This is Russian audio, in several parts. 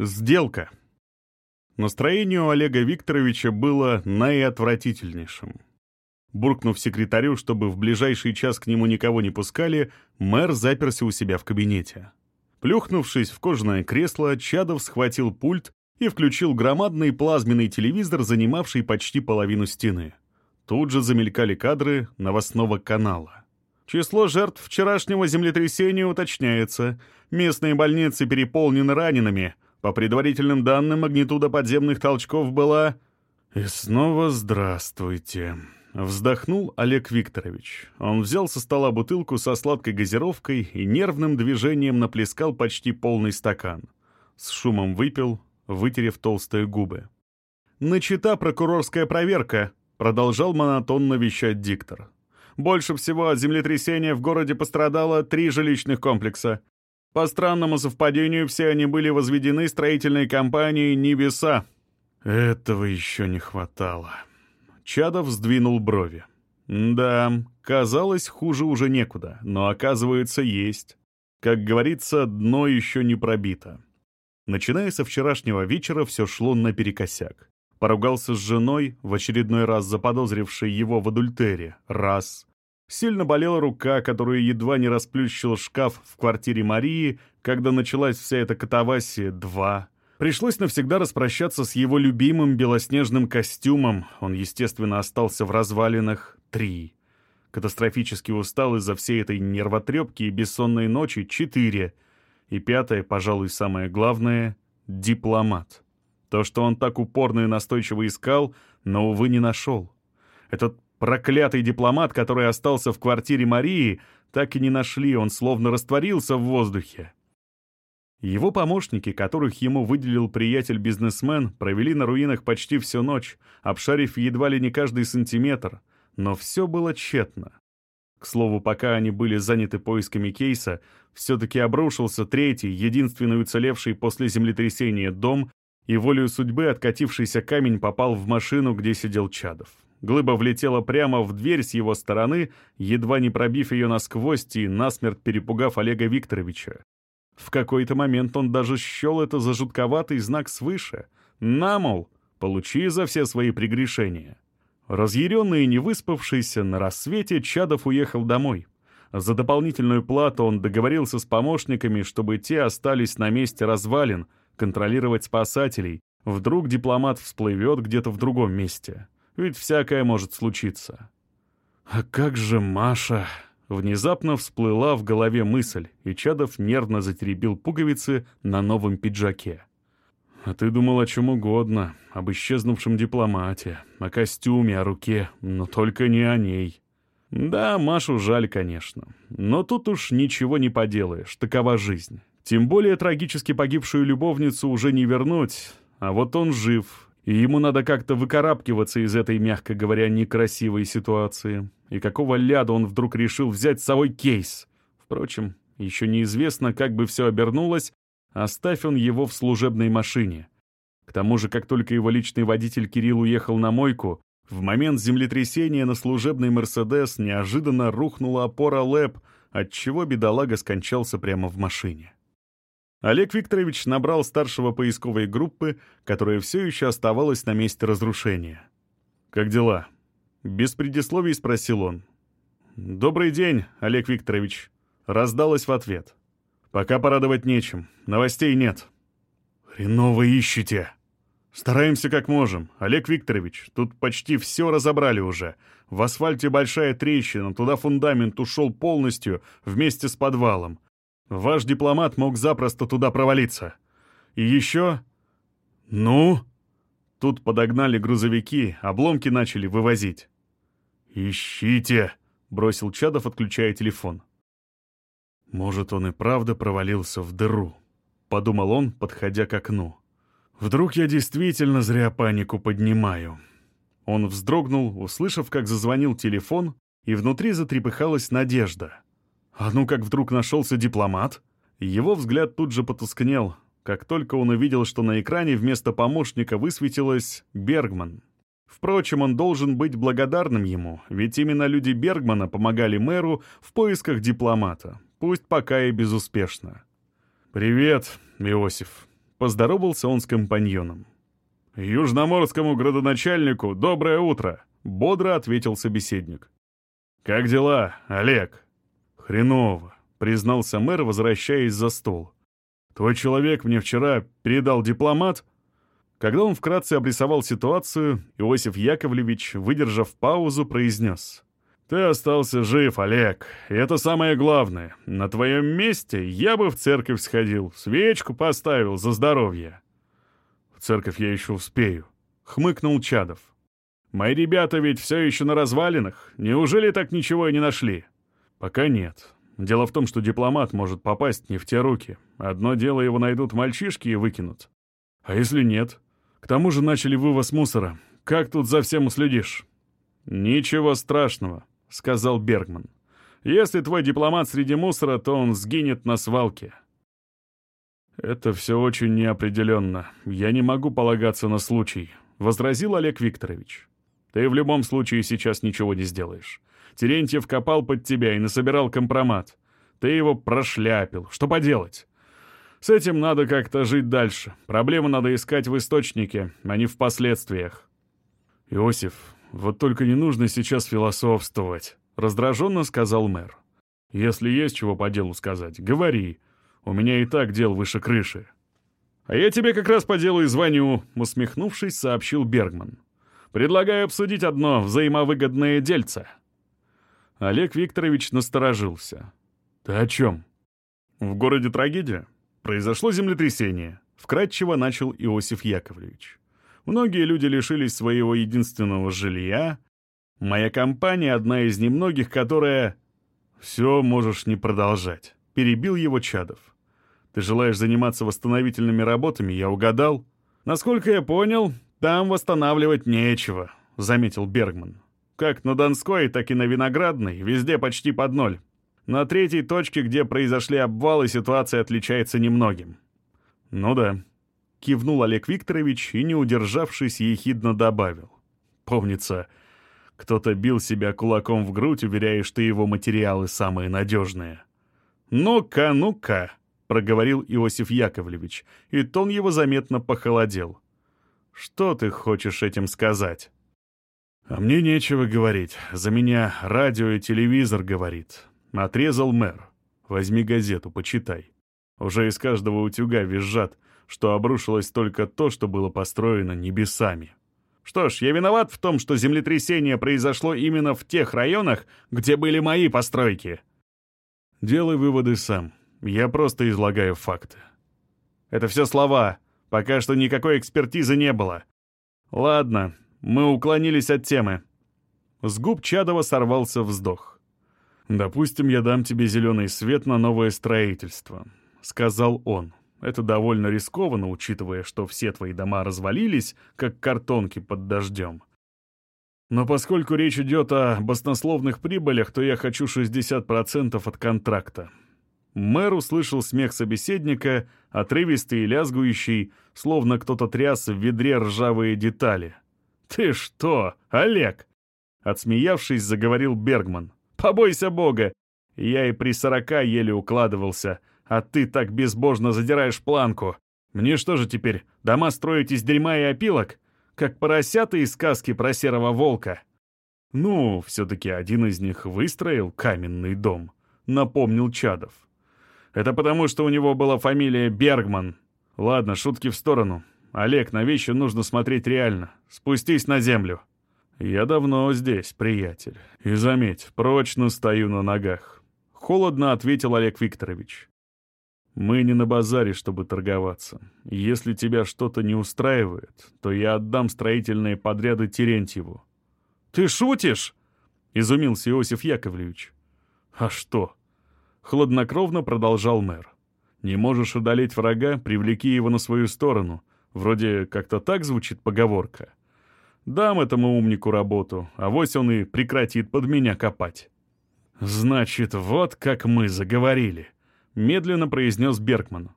Сделка. Настроение у Олега Викторовича было наиотвратительнейшим. Буркнув секретарю, чтобы в ближайший час к нему никого не пускали, мэр заперся у себя в кабинете. Плюхнувшись в кожаное кресло, Чадов схватил пульт и включил громадный плазменный телевизор, занимавший почти половину стены. Тут же замелькали кадры новостного канала. Число жертв вчерашнего землетрясения уточняется. Местные больницы переполнены ранеными — по предварительным данным, магнитуда подземных толчков была... И снова здравствуйте. Вздохнул Олег Викторович. Он взял со стола бутылку со сладкой газировкой и нервным движением наплескал почти полный стакан. С шумом выпил, вытерев толстые губы. «Начата прокурорская проверка», — продолжал монотонно вещать диктор. «Больше всего от землетрясения в городе пострадало три жилищных комплекса. По странному совпадению, все они были возведены строительной компанией «Небеса». Этого еще не хватало. Чадов сдвинул брови. Да, казалось, хуже уже некуда, но оказывается, есть. Как говорится, дно еще не пробито. Начиная со вчерашнего вечера, все шло наперекосяк. Поругался с женой, в очередной раз заподозрившей его в адультере. Раз. Сильно болела рука, которую едва не расплющил шкаф в квартире Марии, когда началась вся эта катавасия. Два. Пришлось навсегда распрощаться с его любимым белоснежным костюмом. Он, естественно, остался в развалинах. Три. Катастрофически устал из-за всей этой нервотрепки и бессонной ночи. Четыре. И пятое, пожалуй, самое главное — дипломат. То, что он так упорно и настойчиво искал, но, увы, не нашел. Этот Проклятый дипломат, который остался в квартире Марии, так и не нашли, он словно растворился в воздухе. Его помощники, которых ему выделил приятель-бизнесмен, провели на руинах почти всю ночь, обшарив едва ли не каждый сантиметр, но все было тщетно. К слову, пока они были заняты поисками кейса, все-таки обрушился третий, единственный уцелевший после землетрясения дом, и волею судьбы откатившийся камень попал в машину, где сидел Чадов. Глыба влетела прямо в дверь с его стороны, едва не пробив ее насквозь и насмерть перепугав Олега Викторовича. В какой-то момент он даже счел это за жутковатый знак свыше. На, мол, получи за все свои прегрешения. Разъяренный и не выспавшийся, на рассвете Чадов уехал домой. За дополнительную плату он договорился с помощниками, чтобы те остались на месте развалин, контролировать спасателей. Вдруг дипломат всплывет где-то в другом месте. Ведь всякое может случиться. А как же Маша? Внезапно всплыла в голове мысль, и Чадов нервно затеребил пуговицы на новом пиджаке. «А ты думал о чем угодно, об исчезнувшем дипломате, о костюме, о руке, но только не о ней». Да, Машу жаль, конечно. Но тут уж ничего не поделаешь, такова жизнь. Тем более трагически погибшую любовницу уже не вернуть, а вот он жив, и ему надо как-то выкарабкиваться из этой, мягко говоря, некрасивой ситуации. И какого ляда он вдруг решил взять с собой кейс? Впрочем, еще неизвестно, как бы все обернулось, оставь он его в служебной машине. К тому же, как только его личный водитель Кирилл уехал на мойку, в момент землетрясения на служебный «Мерседес» неожиданно рухнула опора ЛЭП, отчего бедолага скончался прямо в машине. Олег Викторович набрал старшего поисковой группы, которая все еще оставалась на месте разрушения. «Как дела?» Без предисловий спросил он. «Добрый день, Олег Викторович», — раздалось в ответ. «Пока порадовать нечем, новостей нет». «Хреново ищете!» «Стараемся как можем. Олег Викторович, тут почти все разобрали уже. В асфальте большая трещина, туда фундамент ушел полностью вместе с подвалом. Ваш дипломат мог запросто туда провалиться. И еще... Ну? Тут подогнали грузовики, обломки начали вывозить. «Ищите!» — бросил Чадов, отключая телефон. «Может, он и правда провалился в дыру», — подумал он, подходя к окну. «Вдруг я действительно зря панику поднимаю». Он вздрогнул, услышав, как зазвонил телефон, и внутри затрепыхалась надежда — а ну как вдруг нашелся дипломат? Его взгляд тут же потускнел, как только он увидел, что на экране вместо помощника высветилось «Бергман». Впрочем, он должен быть благодарным ему, ведь именно люди Бергмана помогали мэру в поисках дипломата, пусть пока и безуспешно. «Привет, Иосиф», Поздоровался он с компаньоном. «Южноморскому градоначальнику доброе утро!» — бодро ответил собеседник. «Как дела, Олег?» «Хреново», — признался мэр, возвращаясь за стол. «Твой человек мне вчера передал дипломат?» Когда он вкратце обрисовал ситуацию, Иосиф Яковлевич, выдержав паузу, произнес. «Ты остался жив, Олег, и это самое главное. На твоем месте я бы в церковь сходил, свечку поставил за здоровье». «В церковь я еще успею», — хмыкнул Чадов. «Мои ребята ведь все еще на развалинах. Неужели так ничего и не нашли?» «Пока нет. Дело в том, что дипломат может попасть не в те руки. Одно дело его найдут мальчишки и выкинут. А если нет? К тому же начали вывоз мусора. Как тут за всем уследишь?» «Ничего страшного», — сказал Бергман. «Если твой дипломат среди мусора, то он сгинет на свалке». «Это все очень неопределенно. Я не могу полагаться на случай», — возразил Олег Викторович. Ты в любом случае сейчас ничего не сделаешь. Терентьев копал под тебя и насобирал компромат. Ты его прошляпил. Что поделать? С этим надо как-то жить дальше. Проблему надо искать в источнике, а не в последствиях. Иосиф, вот только не нужно сейчас философствовать, раздраженно сказал мэр. Если есть чего по делу сказать, говори. У меня и так дел выше крыши. А я тебе как раз по делу и звоню, усмехнувшись, сообщил Бергман. Предлагаю обсудить одно взаимовыгодное дельце». Олег Викторович насторожился. «Ты о чем?» «В городе трагедия. Произошло землетрясение», — вкратчиво начал Иосиф Яковлевич. «Многие люди лишились своего единственного жилья. Моя компания — одна из немногих, которая...» «Все можешь не продолжать», — перебил его Чадов. «Ты желаешь заниматься восстановительными работами, я угадал?» «Насколько я понял, «Там восстанавливать нечего», — заметил Бергман. «Как на Донской, так и на Виноградной, везде почти под ноль. На третьей точке, где произошли обвалы, ситуация отличается немногим». «Ну да», — кивнул Олег Викторович и, не удержавшись, ехидно добавил. «Помнится, кто-то бил себя кулаком в грудь, уверяя, что его материалы самые надежные». «Ну-ка, ну-ка», — проговорил Иосиф Яковлевич, и тон его заметно похолодел. Что ты хочешь этим сказать?» «А мне нечего говорить. За меня радио и телевизор говорит». Отрезал мэр. «Возьми газету, почитай. Уже из каждого утюга визжат, что обрушилось только то, что было построено небесами». «Что ж, я виноват в том, что землетрясение произошло именно в тех районах, где были мои постройки». «Делай выводы сам. Я просто излагаю факты». «Это все слова. Пока что никакой экспертизы не было. Ладно, мы уклонились от темы. С губ Чадова сорвался вздох. «Допустим, я дам тебе зеленый свет на новое строительство», — сказал он. «Это довольно рискованно, учитывая, что все твои дома развалились, как картонки под дождем. Но поскольку речь идет о баснословных прибылях, то я хочу 60% от контракта. Мэр услышал смех собеседника, отрывистый и лязгующий, словно кто-то тряс в ведре ржавые детали. «Ты что, Олег?» Отсмеявшись, заговорил Бергман. «Побойся Бога! Я и при сорока еле укладывался, а ты так безбожно задираешь планку. Мне что же теперь, дома строить из дерьма и опилок? Как поросята из сказки про серого волка?» «Ну, все-таки один из них выстроил каменный дом», — напомнил Чадов. Это потому, что у него была фамилия Бергман. Ладно, шутки в сторону. Олег, на вещи нужно смотреть реально. Спустись на землю. Я давно здесь, приятель. И заметь, прочно стою на ногах. Холодно ответил Олег Викторович. Мы не на базаре, чтобы торговаться. Если тебя что-то не устраивает, то я отдам строительные подряды Терентьеву. Ты шутишь? Изумился Иосиф Яковлевич. А что? Хладнокровно продолжал мэр. «Не можешь одолеть врага, привлеки его на свою сторону. Вроде как-то так звучит поговорка. Дам этому умнику работу, а вось он и прекратит под меня копать». «Значит, вот как мы заговорили», — медленно произнес Беркман.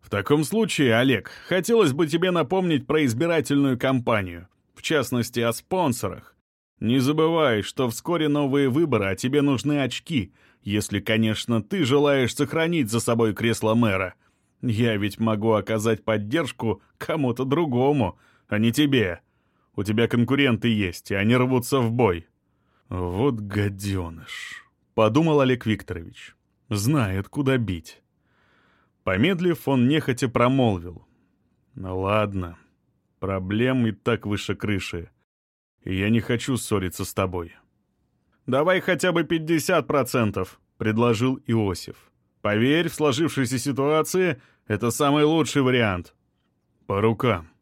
«В таком случае, Олег, хотелось бы тебе напомнить про избирательную кампанию, в частности, о спонсорах. Не забывай, что вскоре новые выборы, а тебе нужны очки, если, конечно, ты желаешь сохранить за собой кресло мэра. Я ведь могу оказать поддержку кому-то другому, а не тебе. У тебя конкуренты есть, и они рвутся в бой». «Вот гаденыш», — подумал Олег Викторович. «Знает, куда бить». Помедлив, он нехотя промолвил. «Ну ладно, проблем и так выше крыши. Я не хочу ссориться с тобой». «Давай хотя бы 50%, — предложил Иосиф. «Поверь, в сложившейся ситуации это самый лучший вариант». «По рукам»,